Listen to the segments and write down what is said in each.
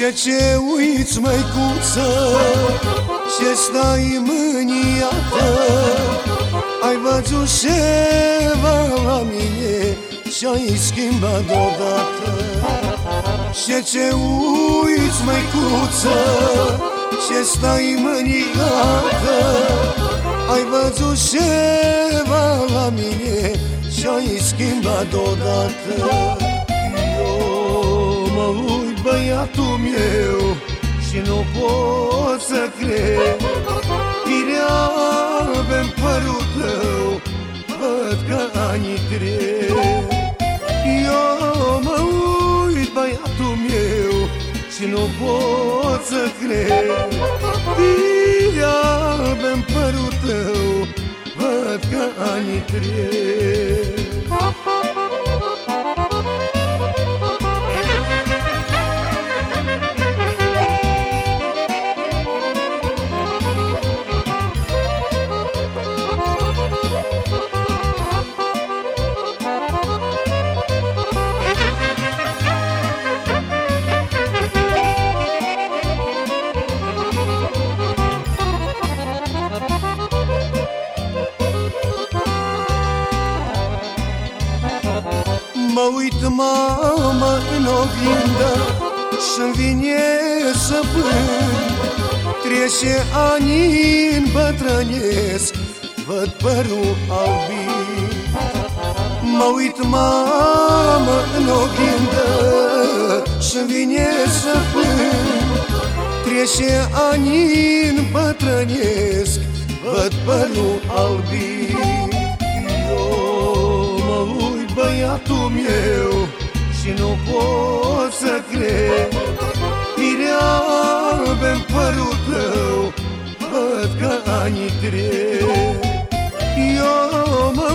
Ce ce uiți, măicuță, ce stai mâniată Ai văzut ceva la mine și-ai schimbat odată. Ce ce uiți, măicuță, ce stai mâniată Ai văzut ceva la mine și-ai schimbat odată. Eu mă uit băiatul meu și nu pot să cred. Firea pe părul tău văd că anii trec. Eu mă uit băiatul meu și nu pot să cred. Firea pe părul tău văd că anii trec Mă uit, mama, în oglindă Și-mi vine să plâng Trece ani îmbătrânesc Văd părul albit Mă uit, mamă, în oglindă Și-mi vine să plâng Trece ani îmbătrânesc Văd părul albit băiatul meu Și nu pot să cred. Mirea pe părul tău Văd că anii trec. Eu mă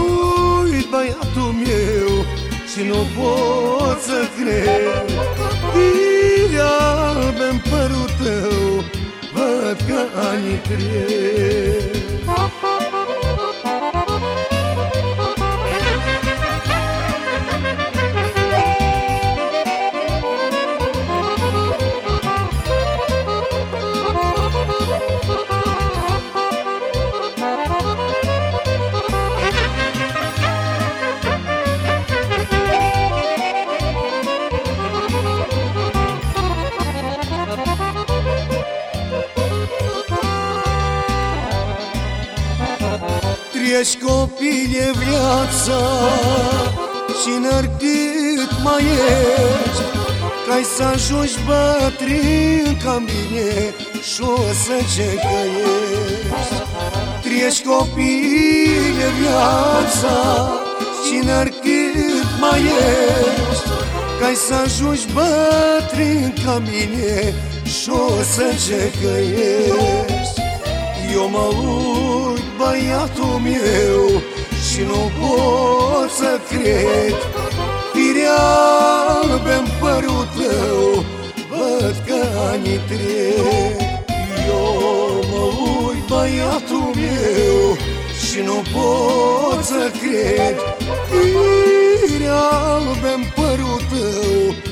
uit băiatul meu Și nu pot să cred. Mirea pe părul tău Văd că anii trec Treci copile viața Și cât mai ești. Ca să ajungi bătrân ca mine Și o să ce că ești Treci copile viața Și cât mai ești. Ca să ajungi bătrân ca mine Și o să ce că ești Eu mă uit băiatul meu Și nu pot să cred. Firea pe părul tău Văd că anii trec. Eu mă uit băiatul meu Și nu pot să cred. Firea pe părul tău